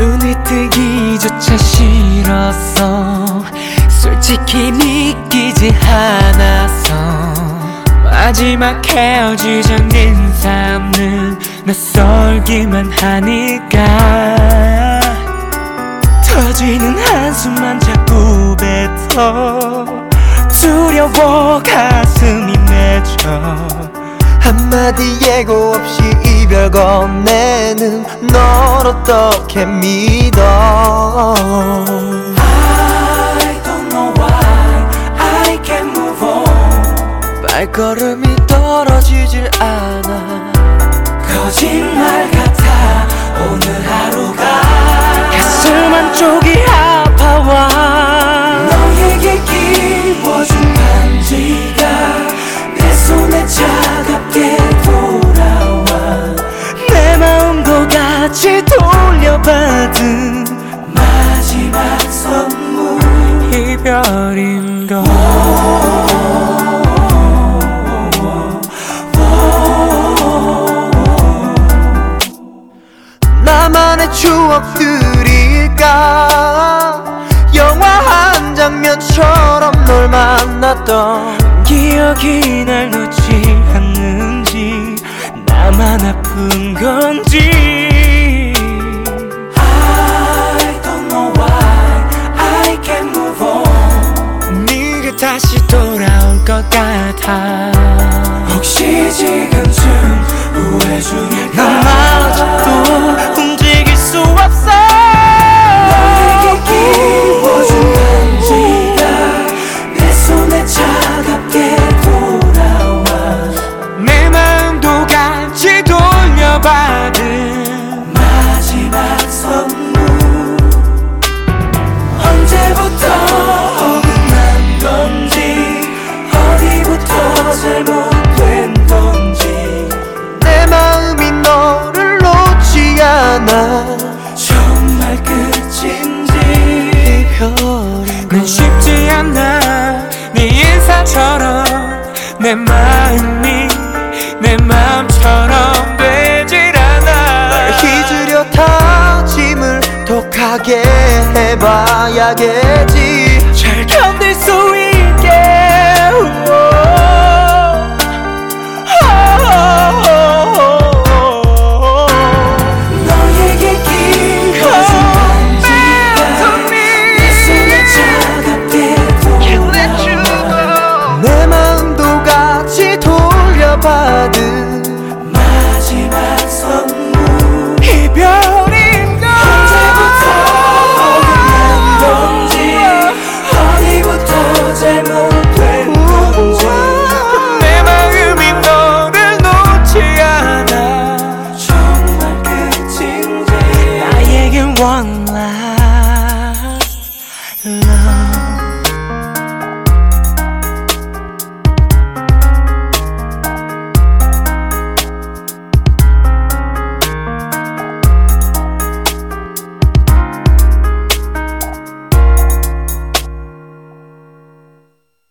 눈이 뜨기조차 싫었어 솔직히 믿기지 않았어 마지막 헤어지자는 인사는 낯설기만 하니까 터지는 한숨만 자꾸 뱉어 두려워 가슴이 맺혀 한마디 예고 없이 이별 건네는 널 어떻게 믿어 I don't know why I can't move on 발걸음이 떨어지질 않아 거짓말 받은 마지막 선물 이별인 걸 나만의 추억들일까? 영화 한 장면처럼 널 만났던 기억이 날 놓지 혹시 지금쯤 후회 중일까 네 인사처럼 내 마음이 내 마음처럼 되질 않아. 잊으려 다짐을 독하게 해봐야겠지. 잘 견딜 수 받은 마지막 선물. 이별인가? 언제부터 건지. 어디부터 잘못된 건지. 내 마음이 너를 놓지 않아. 정말 끝인지. 나에겐 원